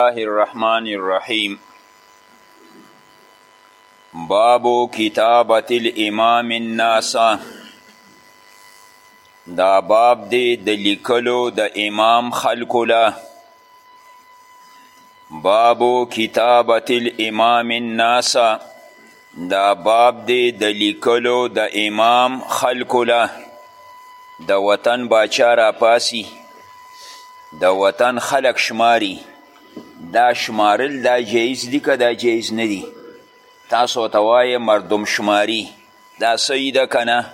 الله الرحمن الرحیم باب کتابت الامام الناس دا باب دی د لیکلو د امام خلکو له باب کتابت الامام الناس دا باب دی د لیکلو د امام خلکو له د وطن باچا راپاسی د وطن خلک شماری دا شمارل دا جایز دی که دا جایز نه دی تاسو ته وایه مردم شماری دا صحیح ده که نه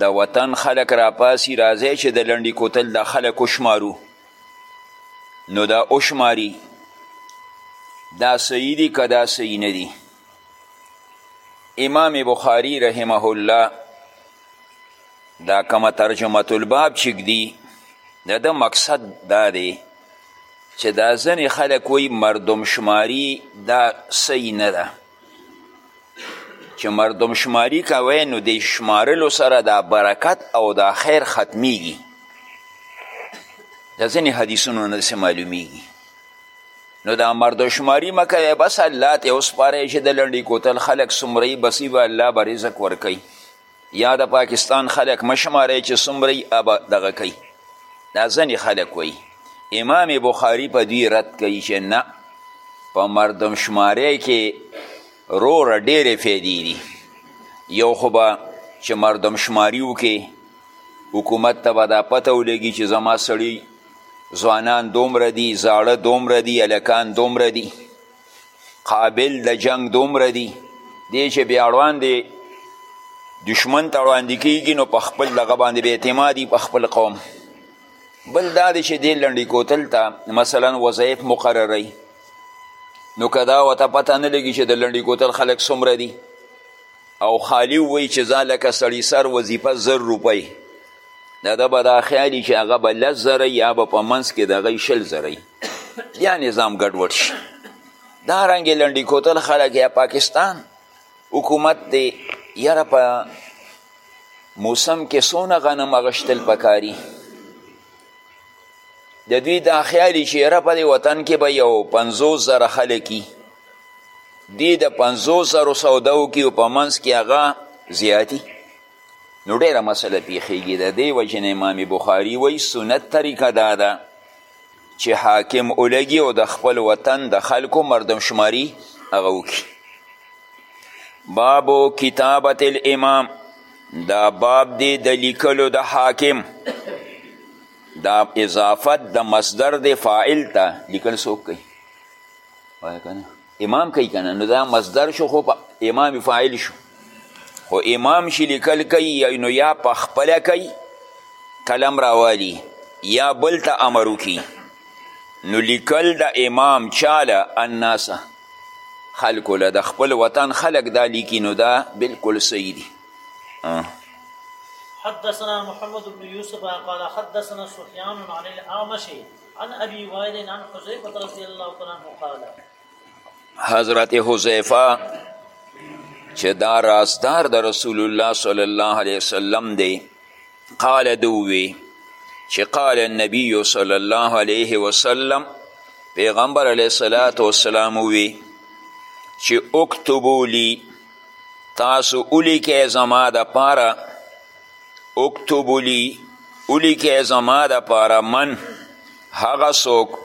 د وطن خلک راپاسی راځی چې د لنډی کوتل دا خلک وشمارو نو دا اوشماری دا صحیح دی که دا صحیح نه دی امام بخاری رحمه الله دا کمه ترجمه الباب چې ږدي د ده مقصد دا دی چې دا ځنې خلک وایي مردم شماری دا صحیح نه ده چې مردم شماری کوئ نو د شمارلو سره دا برکت او دا خیر ختمیږي د ځینې حدیثونو نه داسې معلومیږي نو دا مردم شماری مه کوئ بس الله ته وسپارئ چې د لنډي کوتل خلک څومره بسي به الله به رزق ورکوي یا د پاکستان خلک مشماره چې څومره ابا دغه کوي دا ځنې خلک وایي امام بخاری په دوی رد کوي چې نه په مردم شماره کې روره ډېرې فیدې دي یو خو به چې مردم شماری وکړي حکومت ته به دا پته ولګي چې زما سړي ځوانان دومره دي زاړه دومره دي هلکان دومره دي قابل د جنگ دومره دی دی چې بیا وړاندې دشمن ته وړاندې کیږي نو په خپل دغه باندې بې اعتمادي په خپل قوم بل دا دی چې دې لنډي کوتل ته مثلا وظایف مقرروي نو که دا ورته پته نه لګي چې د لنډي کوتل خلک څومره دي او خالی ووایي چې زه لکه سړي سر وظیفه زر روپۍ د ده به دا خیالي چې هغه به لس زره یا به په منځ کې د هغوی شل زره بیا نظام ګډوډ شي دا رنګې لنډي کوتل خلک یا پاکستان حکومت دی یاره په موسم کې څونه غنم اغشتل پکاري د دوی دا خیالي چې یاره په دې وطن کې به یو پنځوس زره خلک دي دی د پنځوس زرو سوداو کې په منځ کې هغه زیاتی نو ډېره مسله پیښیږي د دې وجې نه امام بخاري وایي سنت طریقه دا ده چې حاکم ولګي او د خپل وطن د خلکو مردم شماری هغه وکړي بابو کتابت الامام دا باب دی د لیکلو د حاکم دا اضافت د مصدر د فاعل ته لیکل څوک کوي وایه که نه امام کوي کنه نو دا مصدر شو خو امام فاعل شو خو امام شي لیکل کوي نو یا په خپله کوي قلم راوالي یا بل ته امر وکړي نو لیکل د امام چاله الناسه خلکو له د خپل وطن خلک دا لیکي نو دا بلکل صحیح دي حدثنا محمد بن يوسف قال حدثنا سفيان عن الأعمش عن ابي وائل عن حذيفه رضي الله عنه قال حضرت حذيفه چې دا رازدار د رسول الله صلی الله علیه وسلم دی قال دوی چې قال النبي صلی الله علیه وسلم پیغمبر علیه صلات وسلام وی چې اکتبو لی تاسو ولیکئ زما دپاره اکتبو لی ولیکئ زما دپاره من هغه څوک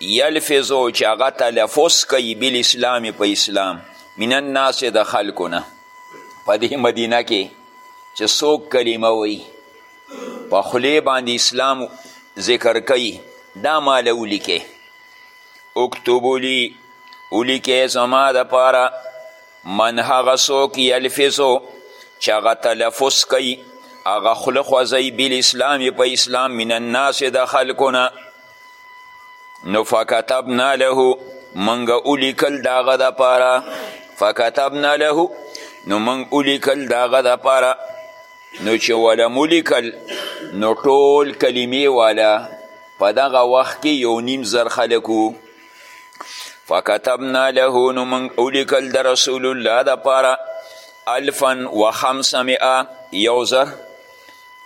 یلفظو چې هغه تلفظ کوي بالاسلام په اسلام من الناس د خلکو نه په دې مدینه کې چې څوک کلمه وایي په خولې باندې اسلام ذکر کوي دا ماله ولیکئ اکتبو لی ولیکئ زما دپاره من هغه څوک یلفظو چې هغه تلفظ کوي هغه خوله خوځوي بالاسلام په اسلام من الناس د خلکو نه نو فکتبنا له منګ اولیکل داغه د پاره فکتبنا له نو منګ اولیکل داغه د پاره نو چې ولا مولیکل نو ټول کلمې والا په دغه وخت کې یو نیم زر خلکو فکتبنا له نو موږ ولیکل د رسول الله دپاره الفا و خمسمئه یو زر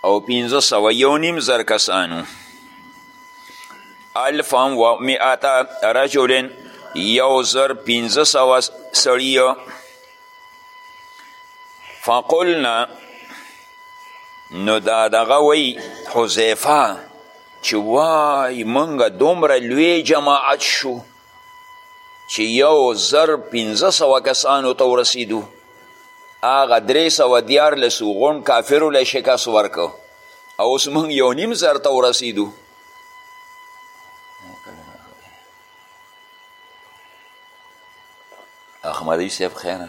او پنځه سوه یو نیم زر کسانو الفا و مئتا رجل یو زر پنځه سوه سړیو فقلنا نو دا دغه وی حذیفه چې وای مونږ دومره لوی جماعت شو چې یو زر پنځه سوه کسانو ته ورسېدو هغه درې سوه دیارلس غونډ کافرو له شکست ورکړ او اوس موږ یو نیم زر ته ورسېدو احمدی صاحب خیره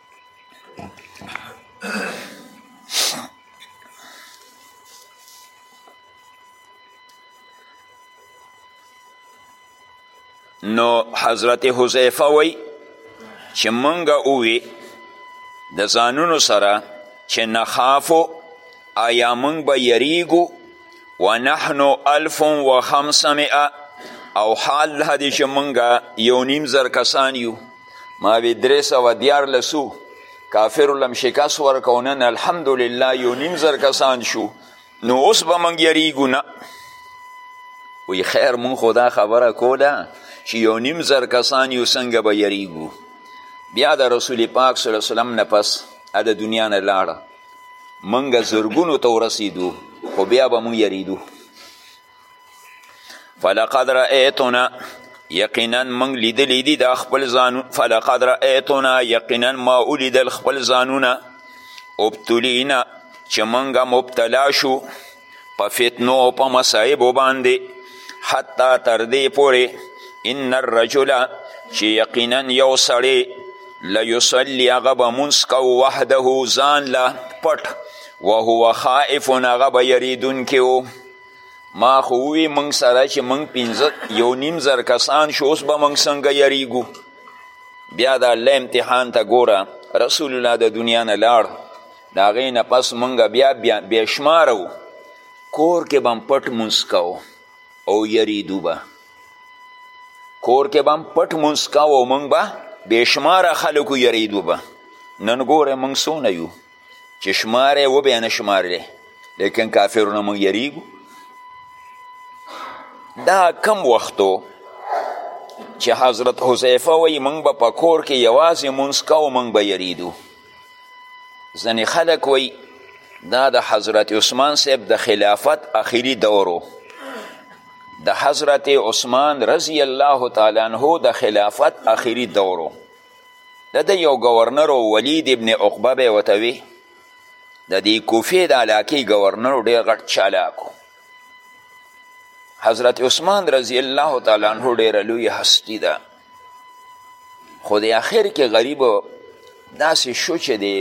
نو حضرت حذیفه وی چې مونږه اووی د ځانونو سره چې نخافو آیا مونږ به یریږو و نحنو الف و خمسمئه او حال دا دی چې مونږه یو نیم زر کسان یو ما وی درې سوه دیارلسو کافرو لم شکست ورکو نن الحمدلله یو نیم زر کسان شو نو اوس به موږ یریږو نه وی خیر مونږ خو دا خبره کوله چې یو نیم زر کسان یو څنګه به یریږو بیا د رسول پاک صلی وسلم نه پس د دنیا نه لاړه مونږ زرګونو ته ورسېدو خو بیا به مونږ یریدو فلقد رأیتنا یقینا موږ لیدلی دي دا خپل ځانو فلقد رأیتنا یقینا ما ولیدل خپل ځانونه ابتلینا چې موږ مبتلا شو په فتنو او په مصایبو باندې حتی تر دې پورې ان الرجل چې یقینا یو سړی لیصلي هغه به مونځ کو وحده ځان له پټ وهو خائف هغه به یریدونکی و ما خو ووی موږ سره چې موږ پنځه یو نیم زر کسان شو اوس به موږ څنګه یریږو بیا د الله امتحان ته ګوره رسول الله د دنیا نه لاړ د هغې نه پس موږ بیا بیا بېشماره وو کور کې به هم پټ مونځ کوو او یریدو به کور کې به هم پټ مونځ کوو موږ به بېشماره خلکو یریدو به نن ګوره موږ څونه یو چې شماره یې وبیا نه شمارلی لیکن کافرونه موږ یریږو دا کم وختو چې حضرت حذیفه وایي موږ به په کور کې یوازې مونځ کوو موږ به یریدو ځینې خلک وایي دا د حضرت عثمان صاحب د خلافت اخیری دورو د حضرت عثمان رضی الله تعالی عنه د خلافت اخیری دورو د ده یو ګورنر و ولید ابن عقبه به یې ورته وي د دې کوفې د علاقې ګورنر ډېر غټ چالاک حضرت عثمان رضی الله تعالی عنه ډېره لویه هستی ده خو د اخر کې غریب داسې شو چې دی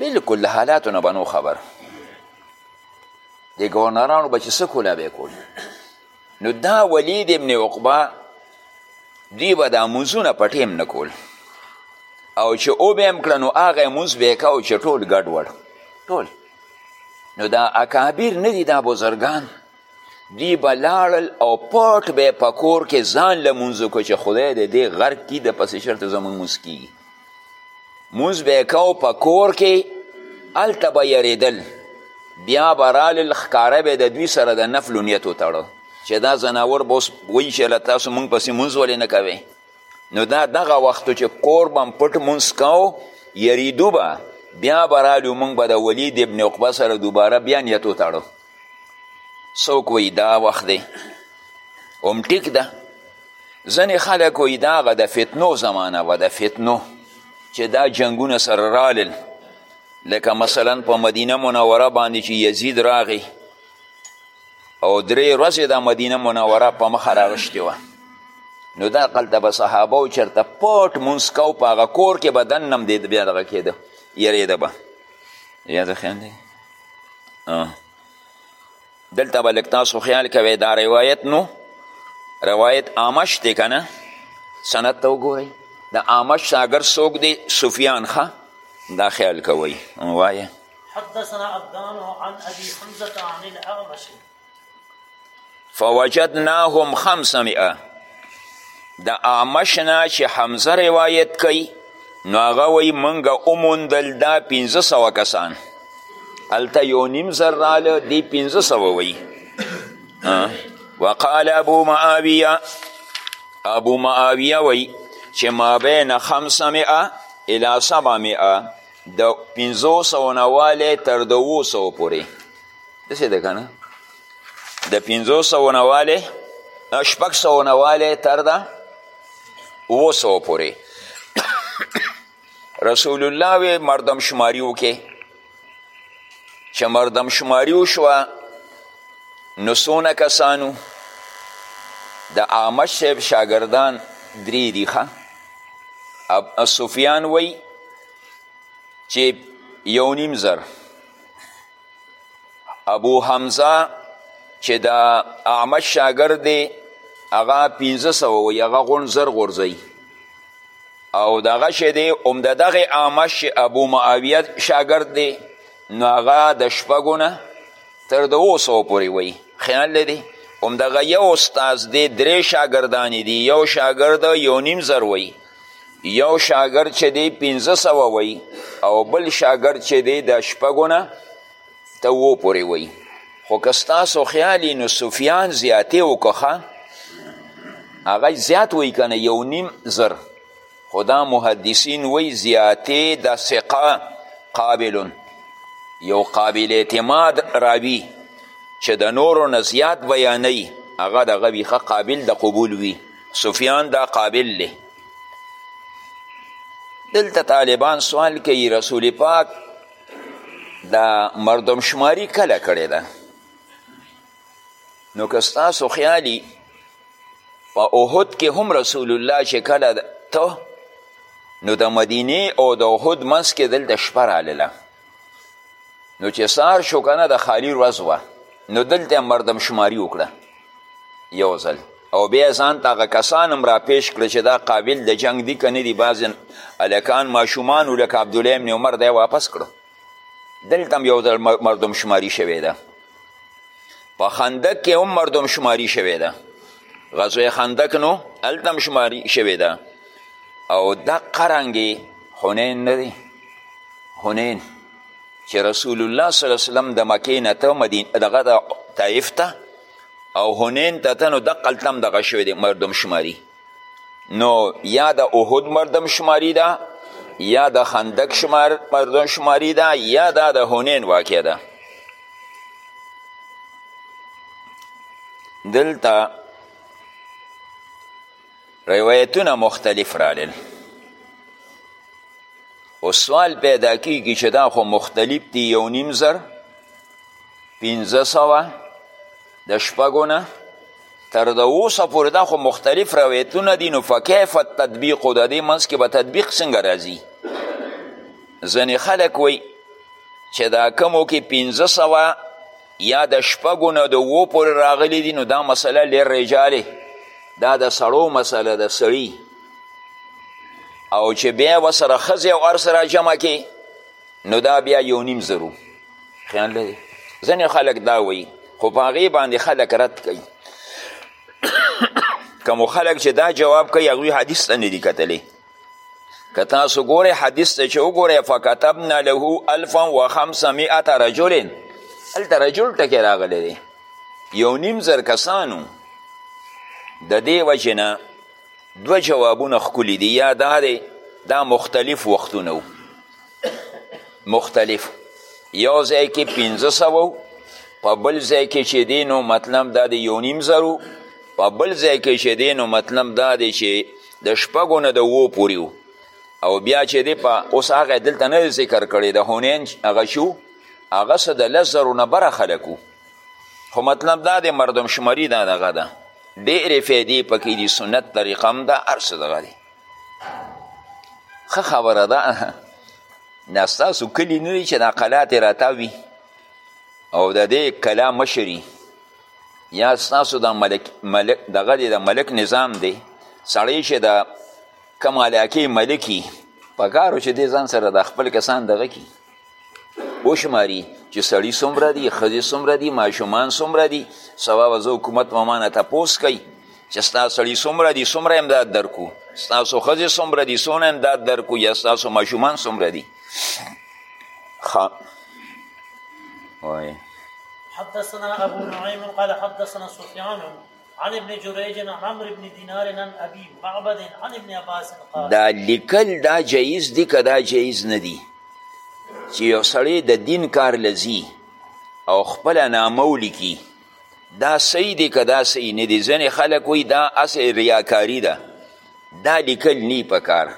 بلکل د حالاتو نه بنو خبر د ګورنرانو به چې څه کوله به یې کول نو دا ولید ابن عقبه دوی به دا مونځونه په ټیم نه کول او چې او به هم کړه نو هغه مونځ به یې کوو چې ټول ګډ وړ ټول نو دا اکابر نه دي دا بزرګان دی به لاړل او پټ به په کور کې ځان لمونځ وکړو چې خدای دې دې غرق کړي د پسې چېرته زموږ مونځ کیږي مونځ به یې کو په کور کې هلته به یریدل بیا به رالل ښکاره به د دوی سره د نفلو نیت وتړو چې دا ځناور به اوس وایي چې له تاسو مونږ پسې مونځ ولې نه کوې نو دا دغه وخت چې کور به پټ مونځ کوو یریدو به بیا به رالو مونږ به د ولید ابن عقبه سره دوباره بیا نیت وتړو څوک وایي دا وخت دی هم ټیک ده ځینې خلک وایي دا هغه د فتنو زمانه وه د فتنو چې دا جنګونه سره رالل لکه مثلا په مدینه منوره باندې چې یزید راغی او درې ورځې د مدینه منوره په مخه راغشتې وه نو دا قلته به صحابه و چېرته پټ مونځ کو په هغه کور کې به دننه هم دی بیا دغه کېده یرېده به یاد خیال دی دلته به لږ تاسو خیال کوئ دا روایت نو روایت آمش دی که نه سند ته وګورئ د آمش شاګر څوک دی سفیان ښه دا خیال کوئ وایه حدثنا عبدان عن ابي حمزه عن الاعمش فوجدناهم خمسمئه د اعمش نه چې حمزه روایت کوي نو هغه وایي موږ وموندل دا پنځه سوه کسان هلته یو نیم زر راله دی پنځه سوه وایي وقال ابو معاویه ابو معاویه وایي چې ما بین خمسمئه الی سبعمئه د پنځو سوو نه والی تر دوو سوو پورې داسې ده که نه د پنځو سوو نه والی شپږ سوو نه والی تر ده اوو سوو پورې رسول الله وی مردم شماری وکې چې مردم شماری وشوه نو څونه کسانو د عامش صاحب شاګردان درې دي ښه سفیان وی چې یو نیم زر ابو حمزه چې د اعمش شاګرد دی هغه پنځه سوه وایي هغه غونډ زر غورځوي او دغه شی دی همد دغه اعمش چې ابو معاویه شاګرد دی نو هغه د شپږو نه تر د اوو سوو پورې وایي خیال لري همدغه یو استاز دی درې شاګردانې دي یو شاګرد یو نیم زر وایي یو شاګرد چې دی پنځه سوه وی او بل شاګرد چې دی د شپږو نه ته اوو پورې وی خو که ستاسو خیال نو سفیان زیاتې وکړه هغه زیات وی که نه یو نیم زر خو دا محدثین وی زیاتې د ثقه قابل یو قابل اعتماد راوي چې د نورو نه زیات بیانوي هغه د غوي ښه قابل د قبول وي سفیان دا قابل دی دلته طالبان سوال کوي رسول پاک دا مردم شماری کله کړی ده نو که ستاسو خیالي په احد کې هم رسول الله چې کله ته نو د مدینې او د احد منځ کې دلته شپه رالله نو چې سار شو کنه د خالی ورځ وه نو دلته مردم شماری وکړه یو ځل او بیا ځان ته هغه کسان هم راپیش کړه چې دا قابل د جنگ دي که نه دي بعضې هلکان ماشومانو لکه عبدالله ابن عمر دی واپس کړو دلته هم یو ځل مردم شماری شوې ده په خندق کې هم مردم شماری شوی ده غزوه خندق نو هلته هم شماری شوی ده او دقه رنګې حنین نه دی حنین چې رسول الله صلی الله وسلم د مکې نه ته مدینه دغه د طایف ته او حنین ته ته نو دقلته هم دغه شوی دی مردم شماری نو یا د احد مردم شماری ده یا د خندق شمار مردم شماری ده یا دا د هونین واقع ده دلته روایتونه مختلف رالل او سوال پیدا کیږي چې دا خو مختلف دي یو نیم زر پنځه سوه د شپږو نه تر د اوسه پورې دا خو مختلف روایتونه دي نو فکیف تطبیق د دې منځ کې به تطبیق څنګه راځي ځینې خلک وایي چې دا کمو کې پنځه سوه یا د شپږو نه د اوو پورې راغلي دي نو دا مسله لرجالې دا د سړو مسله د سړي او چې بیا وسره ښځې او ارس را جمع کې نو دا بیا یو نیم زرو خیال لري ځینې خلک دا وایي خو په هغې باندې خلک رد کوي کوم خلک چې دا جواب کوي هغوی حدیث ته نه دي کتلی که تاسو ګورئ حدیث ته چې وګورئ فکتبنا له الفا و خمسمائة رجل هلته رجل ټکی راغلی دی یو نیم زر کسانو د دې وجې نه دوه جوابونه ښکلي دي یا دا دی دا مختلف وختونه مختلف یو ځای کې پنځه سوه په بل ځای کې چې دی نو مطلب دا د یو نیم زرو په بل ځای کې چې دی نو مطلب دا دی چې د شپږو نه د اوو پورې او بیا چې دی په اوس هغه دلته نه ذکر کړی د هونین هغه شو هغه څه د لس زرو نه بره خلک خو مطلب دا دی مردم شمري دا دغه ده ډېرې فایدې پکې دي سنت طریقه هم ده هر څه دغه دی ښه خبره ده دا ستاسو کلي نه دی چې دا قلا تې راتاوي او د دې کلا مشري یا ستاسو د ملک ملک دغه دی د ملک نظام دی سړی چې د کوم علاقې ملکي په کارو چې دې ځان سره د خپل کسان دغه کي وشماري چې سړي څومره دي ښځې څومره دي ماشومان څومره دي سبا به زه حکومت به مانه تپوس کوي چې ستا سړي څومره دي څومره امداد درکو ستاسو ښځې څومره دي څونه امداد درکو یا ستاسو ماشومان څومره دي ښه حدثنا ابو نعيم قال حدثنا سفيان عن ابن جريج عن عمرو بن دينار عن ابي معبد عن ابن عباس قال دا لیکل دا جایز دی که دا جایز نه دی چې یو سړی د دین کار لذي او خپل نامه ولیکي دا صحیح دی که دا صحیح نه دی ځینې خلک وایي دا هسې ریاکاري ده دا لیکل نی پکار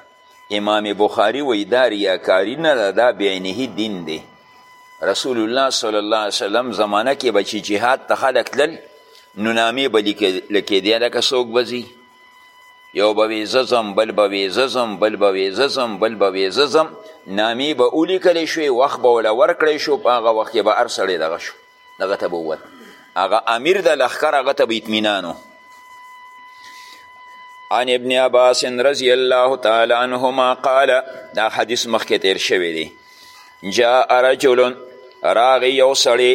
امام بخاری وی دا ریاکاری نه ده دا بعینه دین دی رسول الله صلی الله علیه وسلم زمانه کې به چې جهاد ته خلک تلل نو نامې به لیکېدی لکه څوک به ځي یو به وی زه ځم بل به وی زه ځم بل به وی زه ځم بل به وی زه ځم نامې به ولیکل شوې وخت به وله ورکړی شو په هغه وخت کې به هر سړی دغه شو دغه ته به ووت هغه امیر د لښکر هغه ته به اطمینان عن ابن عباس رضی الله تعالی عنهما قال دا حدیث مخکې تیر شوی دی جاء رجل راغی یو سړی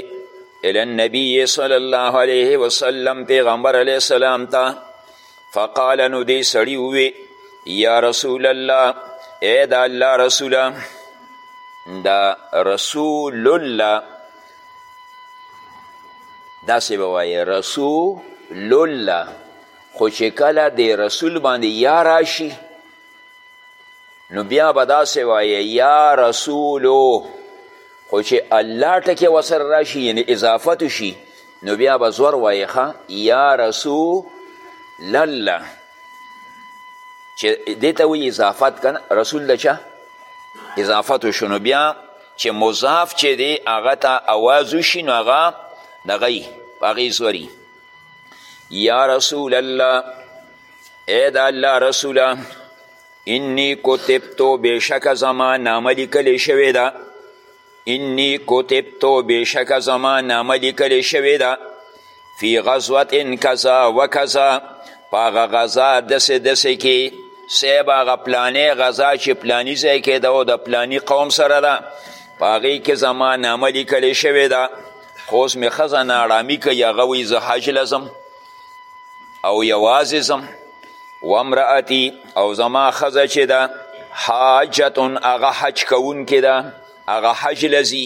الی النبی صلی الله علیه وسلم پیغمبر علیه السلام ته فقال نو دی سړی ووی یا رسول الله ای د الله رسوله دا رسول الله داسې به وایې رسول الله خو چې کله د رسول باندې یا راشي نو بیا به داسې وایه یا رسولو خو چې الله ټکی وسره راشي یعنې اضافت شي نو بیا به زور وایې ښه یا رسول الله چې دې ته وایي اضافت که رسول د چا اضافت وشو نو بیا چې مضاف چې دی هغه ته اواز وشي نو هغه دغه هغې زوري یا رسول الله ای د الله رسوله انی کتبتو بېشکه زما نامه لیکلې شوې ده انی کتبتو بېشکه زما نامه لیکلې شوې ده فی غزوت ان کذا و کذا په هغه غذا دسې دسې کې صاحب هغه پلانې غذا چې پلانی ځای کې ده او د پلانی قوم سره ده په هغې کې زما نامه لیکلې شوې ده خو اوس مې ښځه ناړامي کوي هغه وایي زه حج له ځم او یوازې ځم وامرأتي او زما ښځه چې ده حاجتون هغه حج کوونکې ده هغه حج له ځي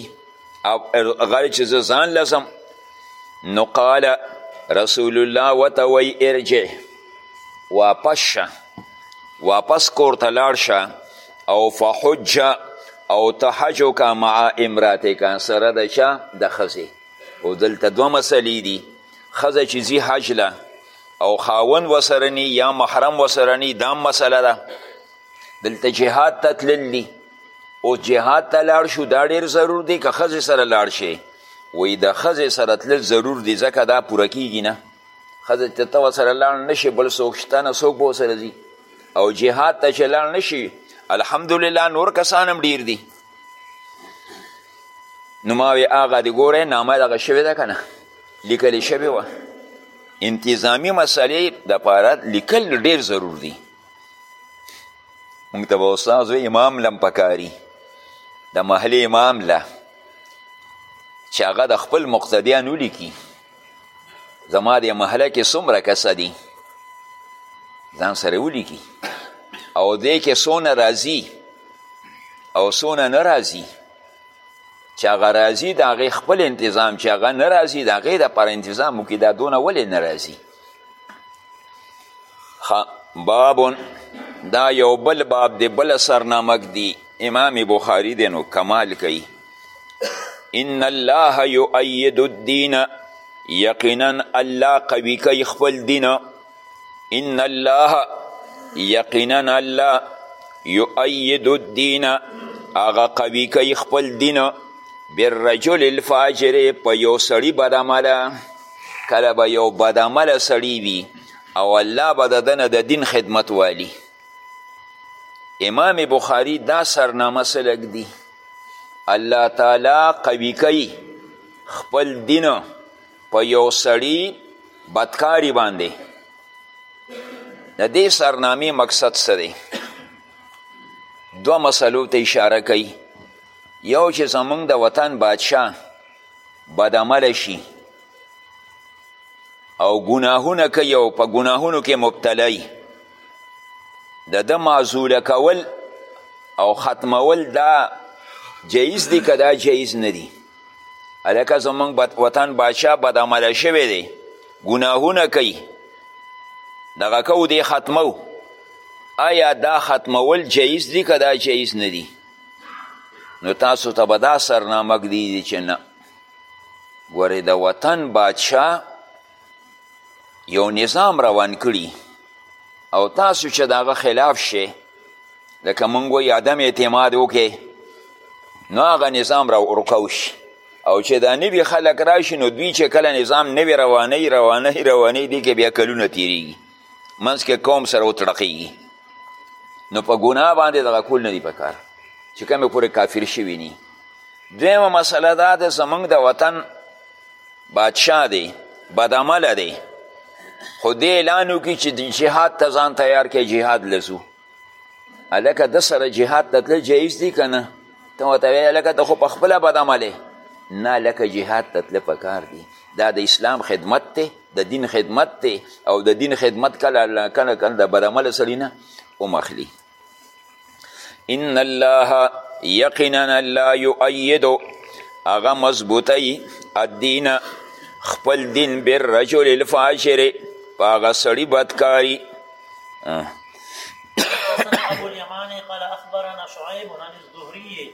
غیر چې زه ځان له ځم نو قال رسول الله ورته وایي ارجع واپس شه واپس کور ته لاړ شه او فحج او ته حج وکړه مع امراتک سره د چا د ښځې او دلته دوه مسلې دي ښځه چې ځي حج له او خاون وسره نی یا محرم وسره نی دا مسله ده دلته جهاد ته تلل دي او جهاد ته لاړ شو دا ډیر ضرور دی که ښځې سره لاړ شي وایي د ښځې سره تلل ضرور دی ځکه دا پوره کیږي نه ښځه ته ته ورسره لاړ نه شي بل څوک شته نه څوک به ورسره ځي او جهاد ته چې لاړ نشي الحمدلله نور کسان هم ډیر دي نو ما وی هغه د ګوره نامه دغه شوې ده که نه لیکل شوې وه انتظامی مسئلې دپاره لیکل ډیر ضرور دي موږ ته به استاد وی امام لم پکاري د محلې امام له چې هغه د خپل مقتدیان ولیکي زما دې محله کې څومره کسه دي ځان سره ولیکي او دې کې څونه راځي او څونه نه راځي چې هغه راځي د هغې خپل انتظام چې هغه نه راځي د هغې دپاره انتظام وکړي دا دونه ولې نه راځي بابون دا یو بل باب دی بل سرنامک دی امام بخاری دی نو کمال کوي ان الله یؤید الدین یقینا الله قوی کوي خپل دین ان الله یقینا الله یؤید الدین هغه قوی کوي خپل دین بالرجل الفاجر په یو سړي بدعمله کله به یو بدعمله سړی وي او الله به د دنه د دین خدمت والی امام بخاری دا سرنامه سلګ دی الله تعالی قوي کوي خپل دین په یو سړي بدکاری باندې د دې سرنامې مقصد څه دی دوه مسلو ته اشاره کوي یو چې زمونږ د وطن بادشاه بدعمله شي او ګناهونه کوي او په ګناهونو کې مبتلای د ده معذوله کول او ختمول دا جایز دی که دا جایز نه دی هلکه زموږ وطن باچا بدعمله شوی دی ګناهونه کوي دغه کو دی ختمو آیا دا ختمول جایز دی که دا جایز نه دی نو تاسو ته به دا سرنامه ږدي چې نه ګورې د وطن بادشاه یو نظام روان کړي او تاسو چې د هغه خلاف شئ لکه موږ وایي عدم اعتماد وکړئ نو هغه نظام را ورکو شي او چې دا نوي خلک راشي نو دوی چې کله نظام نوي روانوي روانوي روانوي دې کې بیا کلونه تیریږي منځ کې قوم سره وتړقېږي نو په ګناه باندې دغه کول نه دي پکار چې کومې پورې کافر شوي ني دویمه مسله دا ده زمونږ د وطن بادشاه دی بدعمله دی خو دې اعلان وکړي چې د جهاد ته ځان تیار کړي جهاد لزو هلکه ده سره جهاد ته تلل جایز دی که نه ته ورته وایې هلکه ته خو په خپله بدعملې نه هلکه جهاد ته تله پکار دی دا د اسلام خدمت دی د دین خدمت دی او د دین خدمت کله الله کله کله د بدعمله سړي نه هم اخلي ان الله یقینا الله یؤید هغه مضبوطوي الدین خپل دین بالرجل الفاجر په هغه سړي بدکاري ابو اليمان قال اخبرنا شعيب عن الزهري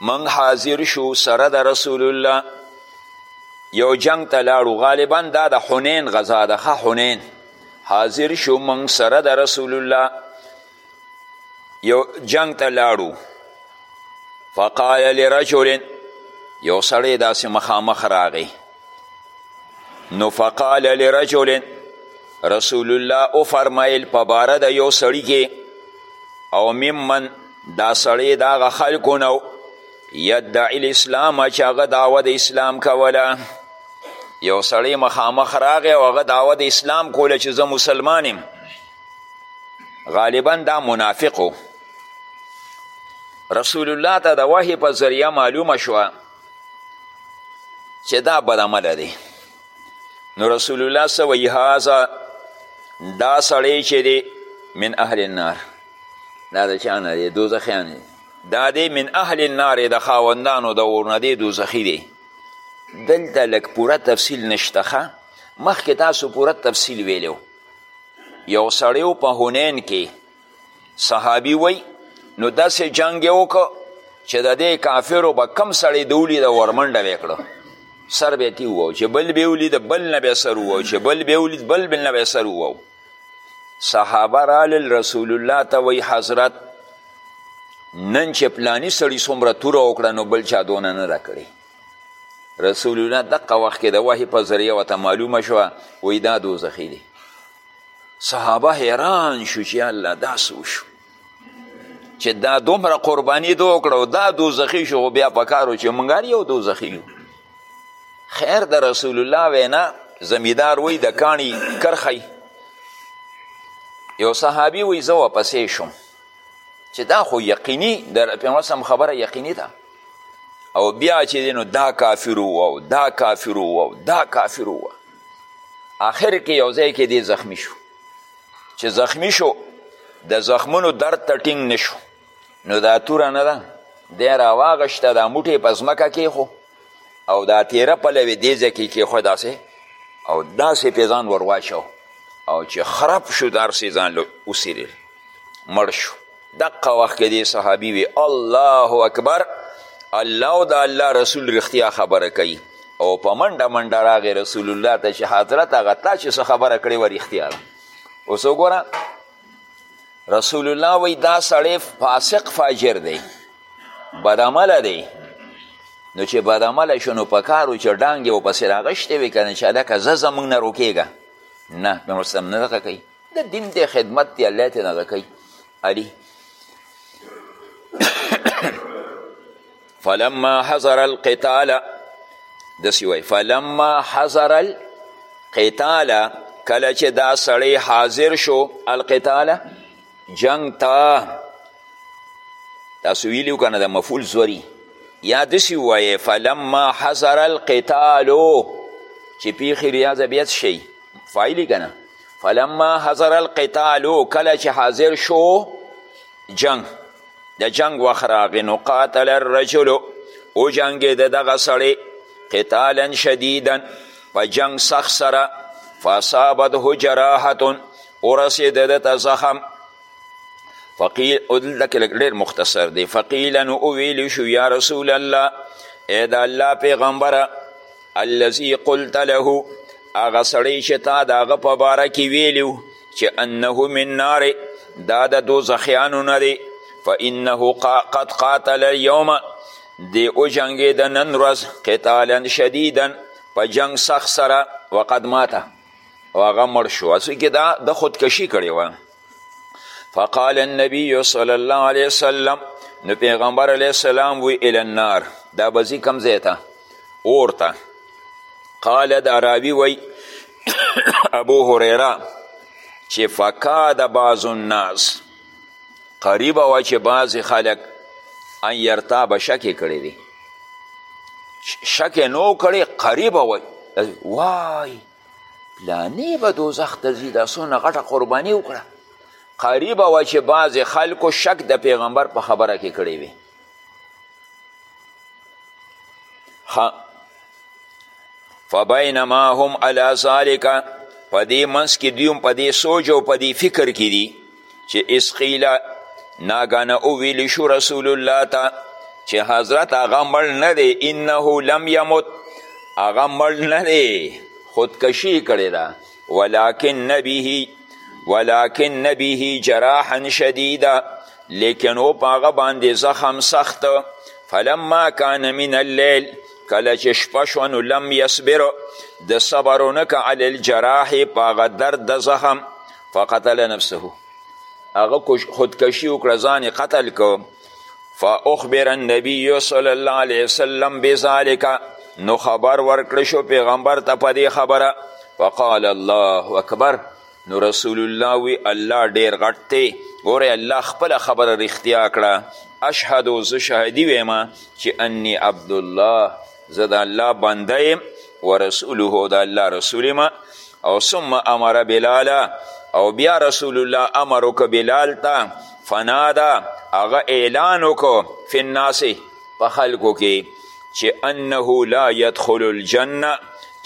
من حاضر شو سره د رسول الله یو جنگ ته لاړو غالبا دا د حنین غذا ده ښه حنین حاضر شو من سره د رسول الله یو جنگ ته لاړو فقال لرجل یو سړی داسې مخامخ راغی نو فقال لرجل رسول الله او فرمایل په باره د یو سړي کې او ممن دا سړی د هغه خلکو نه یدعي الاسلام چې هغه دعوه د اسلام کوله یو سړی مخامخ راغی او هغه دعوه د اسلام کوله چې زه مسلمان یم غالبا دا منافق رسول الله ته د وحی په ذریعه معلومه شوه چې دا بد عمله دی نو رسول الله څه وایي هذا دا سړی چې دی من اهل النار دا د چا نه دی دوزخیان دی دا دی من اهل النار د خاوندانو د اور نه دی دوزخي دی دلته لږ پوره تفصیل نشته ښه مخکې تاسو پوره تفصیل ویلو یو سړی په هنین کې صحابي وی نو داسې جنگ یې وکړو چې د دې کافرو به کم سړی د ولیده ورمنډه به یې کړو سر به یې تي ووو چې بل به ولید بل نه به سر ووو چې بل به ولید بل بل نه به سر ووو صحابه رالل رسول الله ته وی حضرت نن چې پلانی سړی څومره توره وکړه نو بل چا دونه نه ده کړې رسول الله دقه وخت کې د وحي په ذریعه ورته معلومه شوه وایي دا دوزخي دی صحابه حیران شو چې الله دا څه وشو چې دا دومره قرباني ده وکړه او دا دوزخي شو خو بیا پکارو چې موږ هر یو دوزخي یو خیر د رسول الله وینا زمیدار وی د کاڼي کرخی یو صحابي وی زه واپسې شوم چې دا خو یقیني د پیغمبر سم خبره یقیني ده او بیا چې دی نو دا کافر وو دا کافر وو دا کافر وو آخر کې یو ځای کې دی زخمی شو چې زخمی شو د زخمونو درد ته ټینګ نشو نو دا توره نه ده دی راواغشته دا موټې په ځمکه کېښو او دا تیره پلوې دې ځای کې کېښو داسې او داسې پې ځان ورواچو او چې خراب شو دارسې ځان له وسیرل مړ شو دقه وخت کې دې صحابي وي الله اکبر الله او د الله رسول رښتیا خبره کوي او په منډه منډه راغی رسول الله ته چې حضرت هغه تا چې څه خبره کړې وه رښتیا ده اوس وګوره رسول الله وی دا سړی فاسق فاجر دی بدعمله دی نو چې بدعمله شو نو په کار و چې ډانګې ورپسې راغشتې وي که نه چې هلکه زه زموږ نه روکېږه نه بیا ورسره نه دغه کوي د دین دی خدمت دی الله ته نه کوي علي فلما حضر القتال دسی وای فلما حضر القتال کله چې دا سړی حاضر شو القتال جنگ تا تاسو ویلیو کنه د مفعول زوری یا دسی وای فلما حضر القتال چې پیخي ریاض بیت شي فایلی کنه فلما حضر القتالو کله چې حاضر شو جنگ د جنگ وخت راغی نو قاتل الرجل وجنګېده دغه سړی قتالا شدیدا په جنگ سخت سره فاصابته جراحة ورسېده ده ته زخم فقیل دلته کې لږ ډېر مختصر دی فقیلا وویل شو یا رسول الله ای د الله پیغمبره الذي قلت له هغه سړی چې تا د هغه په باره کې ویلي چې انه من نار دا د دوزخیانو نه دی فانه قد قاتل اليوم دی او جنګې د نن ورځ قتالا شدیدا په جنګ سخت سره وقد ماته او هغه مړ شو اصل کې دا د خودکشي کړې وه فقال النبی صلی الله علیه وسلم نو پیغمبر علیه السلام وی الی النار دا بزی کم ځای ته اور ته قال دا راوی وی ابو هریره چې فکاد بعض الناس قریبه وه چې بعضې خلک ان یرتابه شکې کړی دی شکې نو کړی قریبه وی وای پلانې به دوزخ ته ځي دا څونه غټه قرباني وکړه قاري به وه چې بعضې خلکو شک د پیغمبر په خبره کې کړی وي فبینما هم علی ذالک په دې منځ کې دوی هم په دې سوچ او په دې فکر کې دي چې اسقیله ناګانه وویل شو رسول الله ته چې حضرت هغه مړ نه دی انه لم یمت هغه مړ نه دی خودکشي کړې ده ولکن نبیه ولکن نبیه جراحا شدیدا لیکن او په هغه باندې زخم سخت فلما کان من اللیل کله چې شپه شوه نو لم یصبر د صبر ونکه علی الجراح په هغه درد د زخم فقتل نفسه هغه خودکشي وکړه ځان قتل کو فاخبر النبی صلی الله علیه وسلم بذالک نو خبر ورکړ شو پیغمبر ته په دې خبره فقال الله اکبر نو رسول الله وی الله ډیر غټ دی ګوره الله خپل خبره رښتیا کړه اشهد زه شهدی ویم چې انی عبدالله زه د الله بنده یم ورسوله د الله رسول یم او ثم امر بلالا او بیا رسول الله امر وکړه بلال ته فنادا هغه اعلان وکړو فی الناس په خلکو کې چې انه لا یدخل الجنه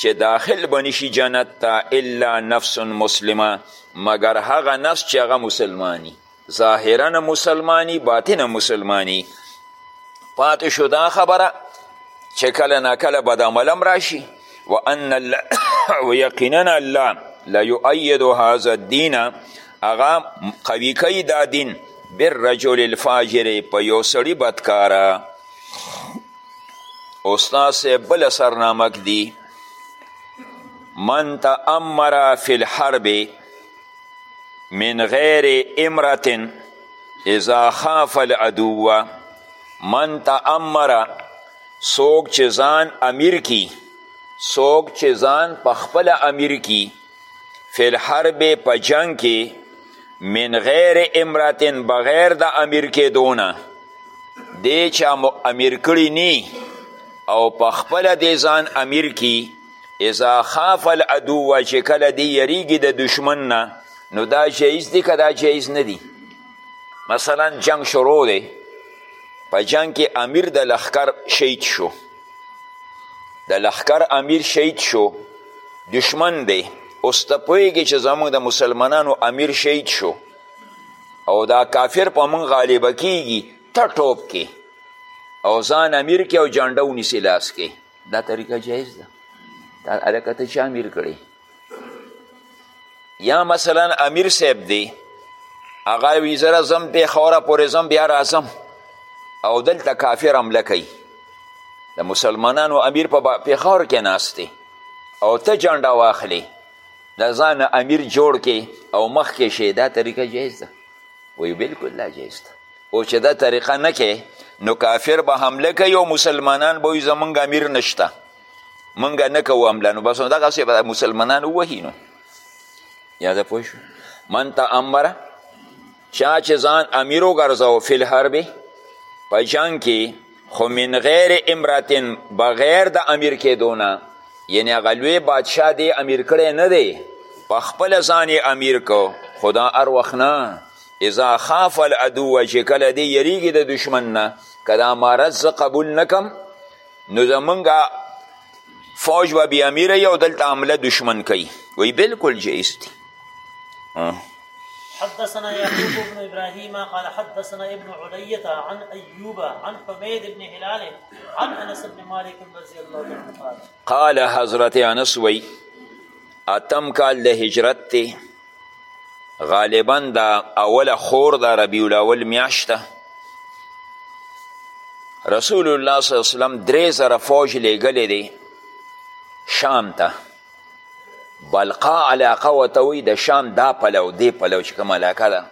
چې داخل بنشي جنت ته الا نفس مسلمه مګر هغه نفس چې هغه مسلمانی ظاهرا مسلمانی باطن مسلمانی پاتې شو دا خبره چې کله ناکله بد عملم راشي و ان او یقینا الله لا یؤید هذا الدین هغه قوي کوي دا دین بالرجل الفاجر په یو سړي بدکاره استاد صاحب بله سرنامک دی من تأمر فی الحرب من غیر امرت اذا خاف العدو من تأمر څوک چې ځان امیر کی څوک چې ځان په خپل امیر کی فی الحرب په جنگ کې من غیر امرتن بغیر د امیر کېدونه دی چې امیر کړی نی او په خپله دې ځان امیر کی اذا خاف العدو چې کله دی یریږي د دشمن نه نو دا جایز دی که دا جایز نه دی مثلا جنگ شروع دی په جنگ کې امیر د لخکر شهید شو د لخکر امیر شهید شو دشمن دی اوس ته پوهېږي چې زموږ د مسلمانانو امیر شهید شو او دا کافر په موږ غالبه کیږي ته ټوپ کې او ځان امیر کې او جانډه ونیسي لاس کې دا طریقه جایز ده هلکه ته چا امیر کړی یا مثلا امیر صاحب دی هغه وي زه راځم پېښوره پورې ځم بیا راځم او دلته کافر حمله کوي د مسلمانانو امیر په پېښور کې ناست دی او ته جنډه واخلې د ځان امیر جوړ کې او مخکې شې دا طریقه جایز ده وایي بلکل دا جایز ده او چې دا طریقه نه کې نو کافر به حمله کوي او مسلمانان به وایي زمونږ امیر نشته مونږ نه کوو حمله نو بس نو دغسې به مسلمانان ووهي نو یاده پوه شو من تأمره چا چې ځان امیر وګرځوه فی الحرب په جنګ کې خو من غیر امراتن بغیر د امیر کېدونه یعنی هغه لوی بادشاه دی امیر کړی نه دی په خپله ځان امیر کو خدا ار وخت نه اذا خاف العدو چې کله دی یریږي د دشمن نه که دا مرض زه قبول نکم نو زمونږ فوج به بی امیره یو دلته حمله دشمن کوي وی بلکل جایز دی حدثنا يعقوب بن ابراهيم قال حدثنا ابن علية عن ايوب عن حميد بن هلال عن انس بن مالك رضي الله عنه قال قال حضرت انس وی اتم کال د هجرت تی غالبا دا اوله خور د ربیع الاول میاشته رسول الله صلی الله علیه وسلم درې زره فوج لیږلی دی شام ته بلقا علاقه ورته وایي د شام دا پلو دې پلو چې کوم علاقه ده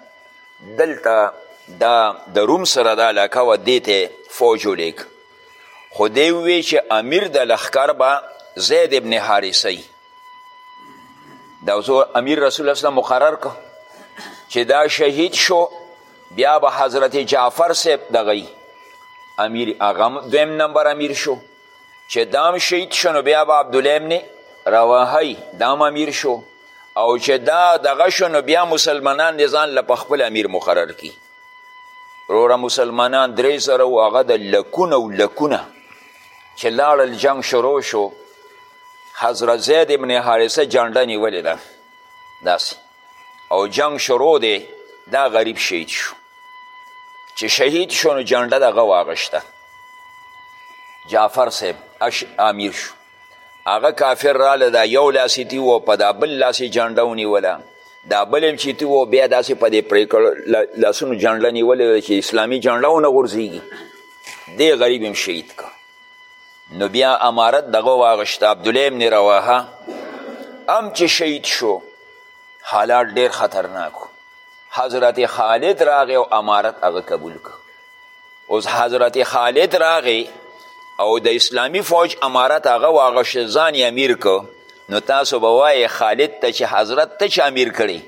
دلته دا د روم سره دا علاقه وه دې ته فوج ولیږه خو دی وی چې امیر د لښکر به زید ابن حارثه دا امیر رسول الله مقرر کو چې دا شهید شو بیا به حضرت جعفر صاحب دغی امیر هغه دویم نمبر امیر شو چې دام شهید شنو بیا به عبدالله ابن رواهی دام امیر شو او چې دا دغه شنو بیا مسلمانان د ځان له په خپل امیر مقرر کی روره مسلمانان درې زره و هغه د لکونه او لکونه چې لاړل جنگ شروع شو حضرت زید ابن حارثه جنډه نیولې ده داسې او جنگ شروع دی دا غریب شهید شو چې شهید شو نو جنډه دغه واغشته جعفر صاحب اش امیر شو هغه کافر راله دا یو لاس یې تیو په دا بل لاس یې جنډه ونیوله دا بل هم چې تیو بیا داسې په دې پرې کړ لاسونو جنډه نیولې ده چې اسلامي جنډه ونه غورځېږي دې غریب هم شهید کړ نو بیا امارت دغه واغشته عبدالله ابن رواحه هم چې شهید شو حالات ډېر خطرناک حضرت خالد راغی او امارت هغه قبول کړ اوس حضرت خالد راغی او د اسلامی فوج امارت هغه واغش ځان امیر کو نو تاسو به وایې خالد ته چې حضرت ته چې امیر کړي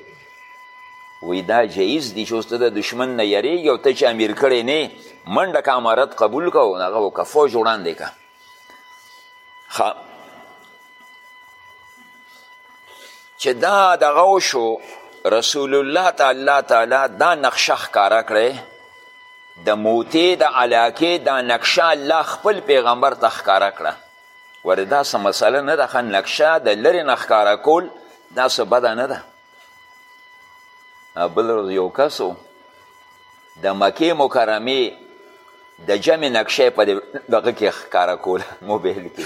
وی دا جایز دی چې اوس ته د دشمن نه یریږي او ته چې امیر کړی نه منډه که امارت قبول کو هغه وکړه فوج وړاندې که چې دا دغه وشو رسول الله ته الله تعالی دا نقشه ښکاره کړی د موتې د علاقې دا نقشه الله خپل پیغمبر ته ښکاره کړه ورې دا څه مسله نه ده ښه نقشه د لرې نه ښکاره کول دا څه بده نه ده بل ورځ یو کس و د مکې مکرمې د جمع نقشه په دغه کې ښکاره کوله موبایل کې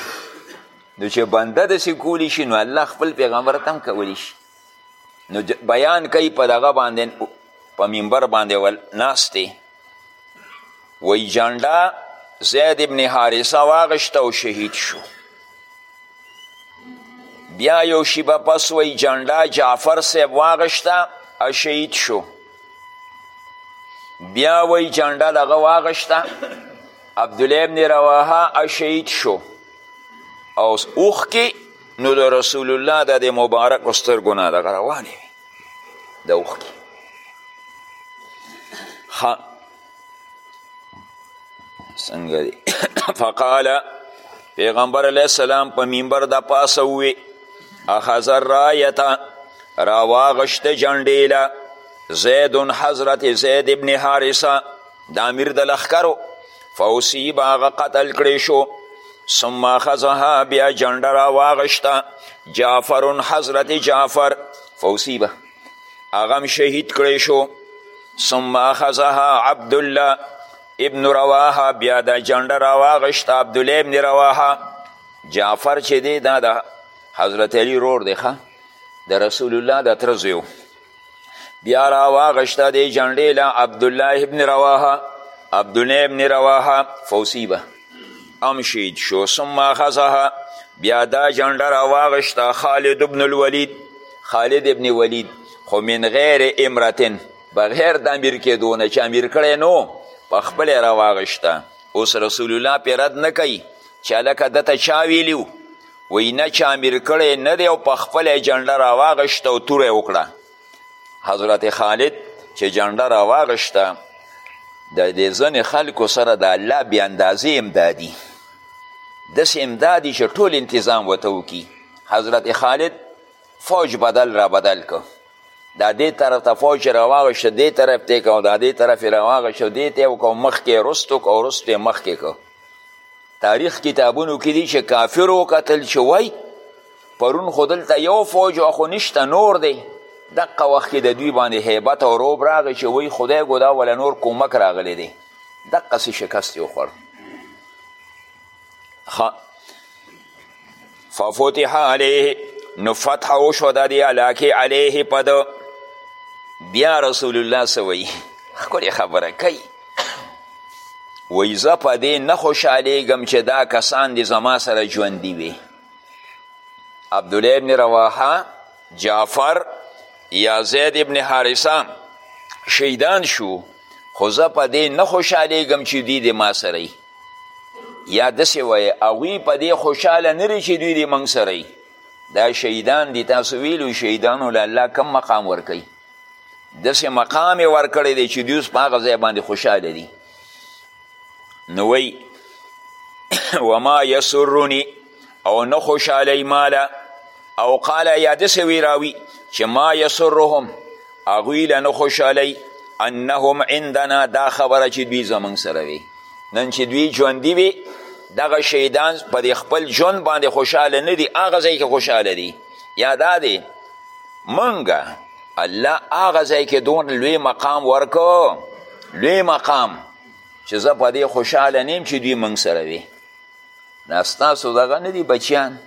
نو چې بنده داسې کولی شي نو الله خپل پیغمبر ته هم کولی شي نو بیان کوي په دغه باندې په منبر باندې ول ناست دی وی جنډا زید ابن حارثه واغشته او شهید شو بیا یو شیبه پس وی جنډا جعفر صاحب واغشته او شهید شو بیا وی جنډا دغه واغشته عبدالله ابن رواحه او شهید شو او اوخ کې نو د رسول الله د مبارک سترګو نه دغه روانې وي د اوښکي ښه څنګه دی فقال پیغمبر علیه السلام په منبر د پاسه ووی اخذ الرایته راواغشته جنډیله زید حضرت زید ابن حارثه د امیر د لښکرو فوصیب هغه قتل کړی شو ثم اخذها بیا جنډه راواغشته جعفر حضرت جعفر فوصیبه هغه هم شهید کړی شو ثم اخذها عبدالله ابن رواحه بیا دا جنډه راواغشته عبدالله ابن رواحه جعفر چې دی دا د حضرت علی رور دی ښه د رسول الله د تره زوی بیا راواغشته دې جنډې له عبدالله ابن رواحه عبدالله ابن رواحه فوصیبه هم شهید شو ثم اخذها بیا دا جنډه راواغشته خالد ابن الولید خالد ابن ولید خو من غیر امرتن بغیر د امیر کېدو نه چې امیر کړی نو په خپل راواغشته اوس رسول الله پې رد نه کوي چې هلکه ده ته چا ویلي وینا چې امیر کړی نه دی او په خپل جنډه راواغشته او توره یې وکړه حضرت خالد چې جنډه راواغشته د دې ځینې خلکو سره د الله بې اندازې امدادي داسې امدادي چې ټول انتظام ورته وکړي حضرت خالد فوج بدل را بدل که دا دې طرف ته فوج چې راواغېشته دې طرف ته یې کړه دا دې طرف یې راواغېشته دې ته یې وکړه مخکې یې رستو کړه رستو یې مخکې کړه تاریخ کتابونو کې دي چې کافر وکتل چې وای پرون خو دلته یو فوج و خو نشته نور دی دقه وخت کې د دوی باندې هیبت او روب راغی چې وای خدای ګو دا وله نور کومک راغلی دی دقسې شکست یې وخوړ ففتح علیه نو فتح وشو د دې علاقې علیه په ده بیا رسول الله څه وایي ښکلې خبره کوي وایي زه په دې نه خوشحالېږم چې دا کسان دې زما سره ژوندي وي عبدالله ابن رواحه جعفر یا زید ابن حارثه شهیدان شو خو زه په دې نه خوشحالېږم چې دوی دې ما سره یا دسې وایه هغوی په دې خوشحاله نه دي چې دوی دې موږ سره دا شهیدان دي تاسو ویلو شهیدانو له الله کم مقام ورکوي داسې مقام یې ورکړی دی چې دوی اوس په هغه ځای باندې خوشحاله دي نو وایي وما یسرني او نه خوشحالی ماله او قال یا داسې وی راوي چې ما یسرهم هغوی له نه خوشحالی انهم عندنا دا خبره چې دوی زمونږ سره وي نن چې دوی ژوندي وي دغه شهیدان په دې خپل ژوند باندې خوشحاله نه دي هغه ځای کې خوشحاله دي یا دا دی منګه الله هغه ځای کې دون لوی مقام ورکو لوی مقام چې زه په دې خوشحاله نیم چې دوی منګ سره وي دا ستاسو دغه نه دي بچیان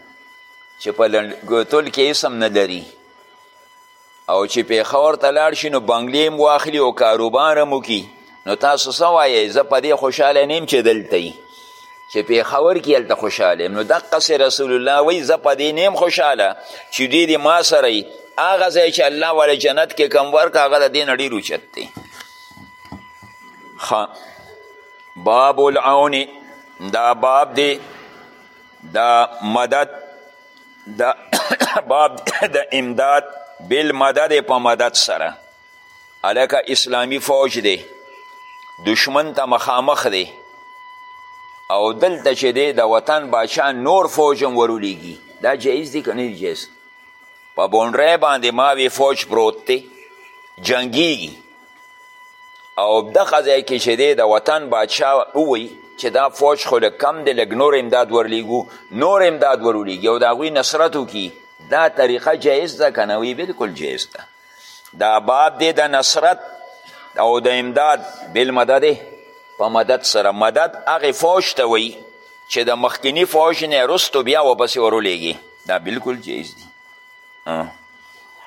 چې په لنډګوتل کې اسم نه لري او چې پېښور ته لاړ شي نو بنګلې هم واخلي او کاروبار هم وکړي نو تاسو څه وایئ زه په دې خوشحاله نه یم چې دلته یي چې پېښور کې هلته خوشحاله یم نو دقسې رسول الله وایي زه په دې نه یم خوشحاله چې دوی دې ما سره یي هغه ځای چې الله والا جنت کې کم ورکړه هغه د دې نه ډېر اوچت دی باب العون دا باب دی دا مدد دا باب د امداد بل مدد په مدد سره الکه اسلامی فوج دی دشمن ته مخامخ دی او دلته چې دی د وطن باچا نور فوج هم ورولیږي دا جایز دی که نه دی جایز په بونډری باندې ماوی فوج پروت دی جنګیږي او دغه ځای کې چې دی د وطن بادشاه ووی چې دا فوج خو لږ کم دی لږ نور امداد ورلیږو نور امداد ورولیږي او د هغوی نصرت وکړي دا طریقه جایز ده که نه وی بلکل جایز ده دا باب دی د نصرت او د امداد بالمدد په مدد سره مدد هغې فوج ته وی چې د مخکینی فوج نه رستو بیا وپسې ورولیږي دا بلکل جایز دي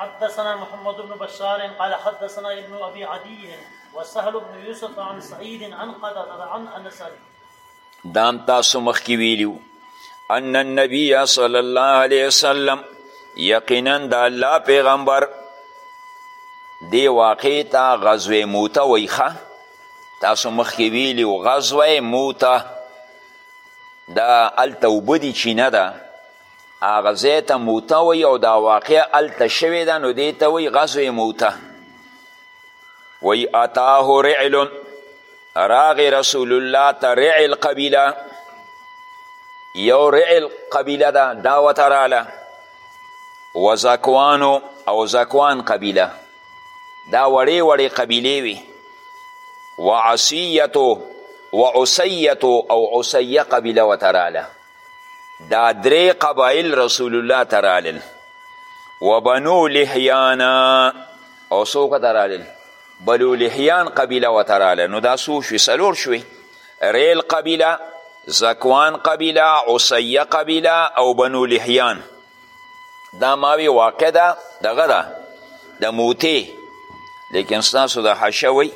حدثنا محمد بن بشار قال حدثنا ابن ابي عدي وسهل بن يوسف عن سعيد عن قتادة عن انس دام تاسو مخ کی ویلیو ان النبي صلى الله عليه وسلم یقینا د الله پیغمبر دی واقع ته غزوه موته ویخه تاسو مخ کی ویلیو غزوه موته دا الته وبدی چینه ده هغه ځای ته موته وایي او دا واقعه هلته شوې ده نو دې ته وایي غزوې موته وایي اتاه رعل راغې رسول الله ته رعل قبیله یو رعل قبیله ده دا ورته راله و زکوانو او زکوان قبیله دا وړې وړې قبیلې وي و عصیتو و عصیتو او عصیه قبیله ورته راله دا درې قبایل رسول الله ته رالل و بنو لحیانا او څوک ته رالل بلو لحیان قبیله ورته راله نو دا څو شوې څلور شوې ریل قبیله زکوان قبیله عصیه قبیله او بنو لحیان دا ماوی واقع ده دغه ده د موتې لیکن ستاسو د حشه وی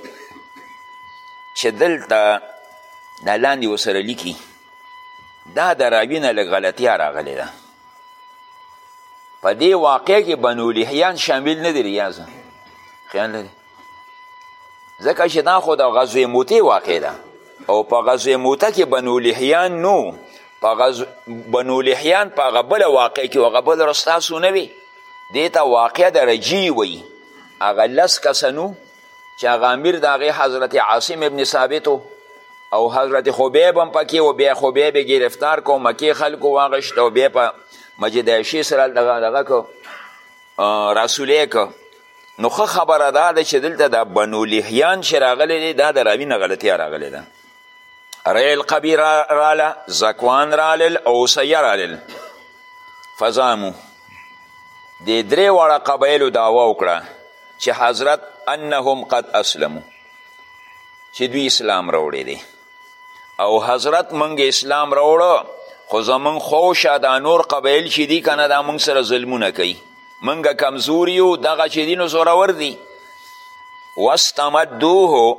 چې دلته دا لاندې وسره لیکي دا د راوی نه لږ غلطیا راغلې ده په دې واقع کې بنو لحیان شامل نه دي ریاض خیال لري ځکه چې دا خو د غزوې موتې واقع ده او په غزوې موته کې بنو لحیان نو په غز... بنو لحیان په هغه بله واقع کې هغه بل رستاسو نه وي دې ته واقع د رجی وي هغه لس کسه نو چې هغه امیر د هغې حضرت عاصم ابن ثابت او حضرت خبیب هم پکې و بیا خبیب گرفتار کو مکې خلکو واغشت او بیا په مسجد عیشي سره دغه دغه کو رسولی کو نو ښه خبره دا ده چې دلته دا بنو لحیان چې راغلی دی دا د راوي نه غلطیا راغلی ده ریل قبی راله زکوان رالل او سیه رالل فزامو د درې واړه قبایلو دعوا وکړه چې حضرت انهم قد اسلمو چې دوی اسلام راوړی دی او حضرت منګ اسلام راوړو خو زمونږ خوشه دا نور قبایل چې دي که نه دا مونږ سره ظلمونه کوي منګه کمزور یو دغه چې دي نو زورور دي واستمدوه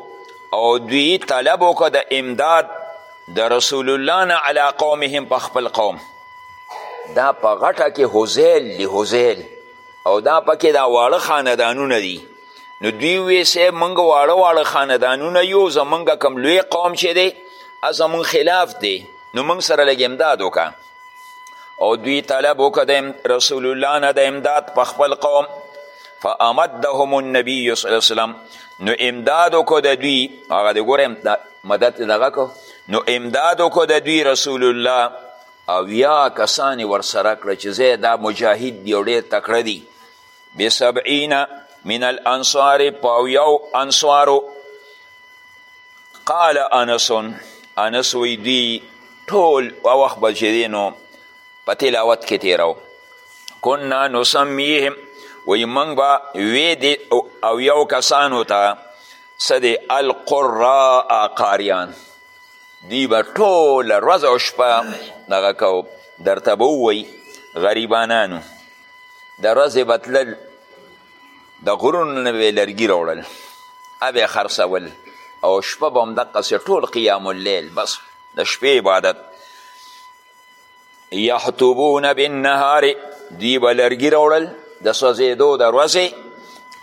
او دوی طلب وکړه د امداد د رسول الله نه علی قومهم په خپل قوم دا په غټه کې هوزیل دی هوزیل او دا پکې دا واړه خاندانونه دي نو دوی وی سه مونږ واړه واړه خاندانونه یو زمونږ کم لوی قوم چې دی زمونږ خلاف دی نو مونږ سره لږ امداد وکړه او دوی طلب وکړه د رسول الله نه د امداد په خپل قوم فامدهم النبی صلی الله وسلم نو امداد وکړو د دوی هغه د ګوره مدد دغه کو نو امداد وکړو د دوی رسول الله او یا کسان ورسره کړه چې زه دا مجاهد دی او ډېر تکړه دی بسبعین من الانصار پاویاو انصارو قال انس انس وی دی ټول وخت به چې دی نو په تلاوت کې تیرو کنا نسمیهم وی منگ با وی دی او یو کسانو تا سدی القراء قاریان دی با طول رز او شپا دغه کو درته به وی غریبانانو د ورځې به تلل د غرونو نه به لرګي راوړل به خرڅول او شپه به همدقسې ټول قیام اللیل بس د شپې عبادت یحتوبون بالنهار دوی به لرګي راوړل د سوځېدو د ورځې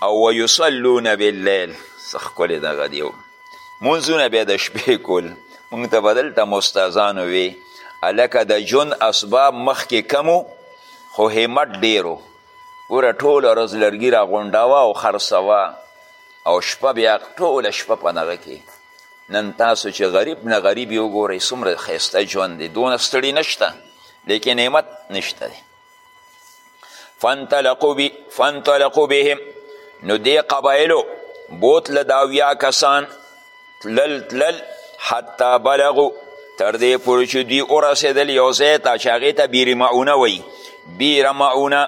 او ویصلون باللیل څه ښکلې دغه دی مونځونه بیا د شپې کول مونږ ته به دلته مستازانو وي هلکه د ژوند اسباب مخکې کمو خو همت ډیر و ګوره ټوله ورځ لرګي را غونډوه او خرڅوه او شپه بیا ټوله شپه په دغه کې نن تاسو چې غریب نه غریب یې وګورئ څومره ښایسته ژوند دی دونه ستړي نشته لیکن نعمت نشته دی فانطلقو بی فانطلقو بهم نو دې قبایلو بوتله دا اویا کسان تلل تلل حتی بلغو تر دې پورې چې دوی ورسېدل یو ځای ته چې هغې ته بیرې معونه وایي بیره معونه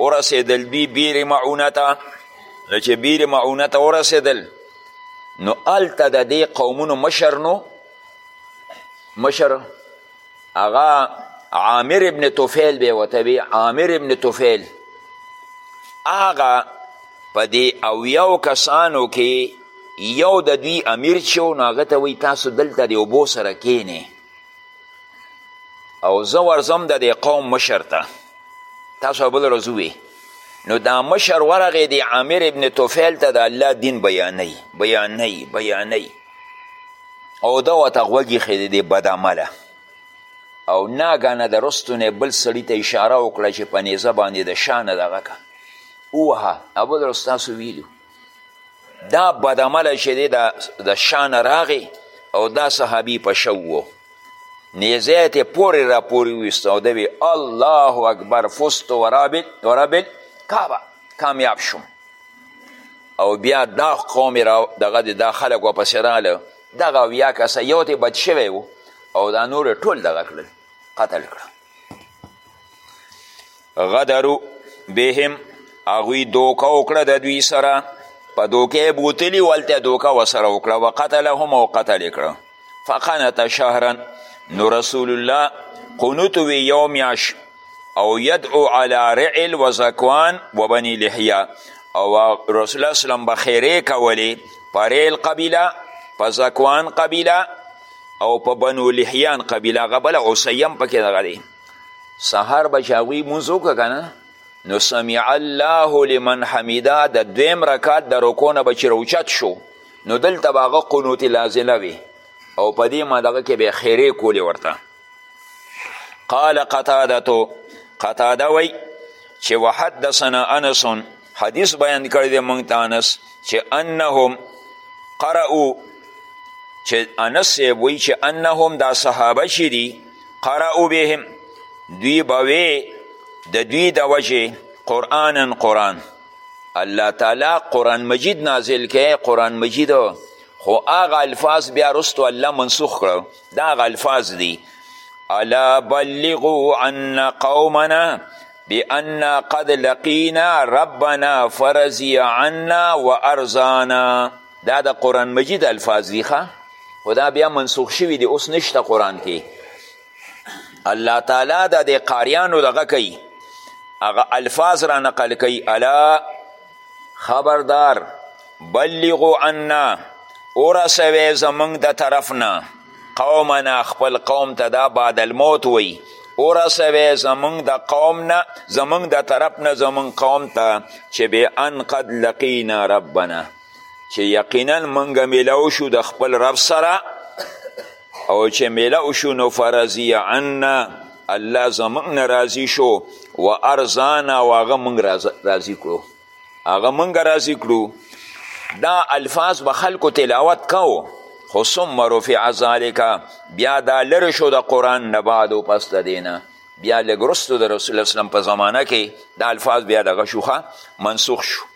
ورسېدل دوی بیرې معونه ته نو چې بیرې معونه ته ورسېدل نو هلته د دې قومونو مشر نو مشر هغه عامر ابن طفیل به ورته وي عامر ابن طفیل هغه په دې اویاو کسانو کې یو د دوی امیر چې و نو هغه ته وایي تاسو دلته د اوبو سره کینې او زه ورځم د دې قوم مشر ته تاسو بل ورځ ووی نو دا مشر ورغې د عامر ابن طفیل ته د الله دین بیانوي بیانوي بیانوي او ده ورته غوږ ایښی دی دې بدعمله او ناګانه د رستو نه بل سړي ته اشاره وکړه چې په نیزه باندې د شا نه دغه که ووهه اول ورځ تاسو ویلو دا بدعمله چې دی د شا نه راغی او دا صحابي په شو و نیزه یې ترې پورې راپورې وویسته او ده وی الله اکبر فستو ورابل ورابل کعبه کامیاب شوم او بیا دا قوم را دغه دا خلک ورپسې راغله دغه اویا کسه یو ته بد شوی و او دا نور ټول دغه کړل قتل کړه غدرو بهم هغوی دوکه وکړه د دوی سره په دوکه یې بوتلي هلته دوکه ورسره وکړه وقتلهم او قتل یې کړه فقنت شهرا نو رسول الله قنوت وی یو میاش او یدعو علی رعل و زکوان و بنی لحیا او رسول الله اسلام به خیرې کولې په ریل قبیله په زکوان قبیله او په بنو لحیان قبیله هغه بله عسیم پکې دغه دی سهار به چې هغوی مونځ وکړه که نه نو سمع الله لمن حمیده د دویم رکات د رکو نه به چې راوچت شو نو دلته به هغه قنوت لازله وي او په دې ما دغه کې به خیرې کولې ورته قال قتادتو قتاده وی چې وحدثنا انس حدیث بیان کړی دی مونږ ته انس چې انهم قرأو چې انس صاحب وی چې انهم دا صحابه چې دي قرأو بهم دوی به د دوی د وجې قرآنا قرآن الله تعالی قرآن مجید نازل کې قرآن مجید خو هغه الفاظ بیا رستو الله منسوخ کړو دا هغه الفاظ دي الا بلغو عن قومنا بأننا قد لقینا ربنا فرزی عنا و ارزانا دا د قرآن مجید الفاظ دي ښه خو دا بیا منسوخ شوي دي اوس نشته قرآن کې الله تعالی د دې قاریانو دغه کوي هغه الفاظ را نقل کوي الا خبردار بلغو عنا ورسوی زمونږ د طرف نه قومنا خپل قوم ته دا بعد الموت وی ورسوی زمونږ د قوم نه زمونږ د طرف نه زمونږ قوم ته چې بې ان قد لقینا ربنا چې یقینا مونږ میلو شو د خپل رب سره او چې ملو شو نو فرضی عنا الله زمونږ نه راضي شو و ارزانا او هغه مونږ راضي کړو هغه مونږ راضي کړو دا الفاظ به خلکو تلاوت کوو خو ثم رفع ذلک بیا دا لرې شو د قرآن نه بعد و پس د دې نه بیا لږ وروسته د رسول اسلام په زمانه کې دا الفاظ بیا دغه شوخه منسوخ شو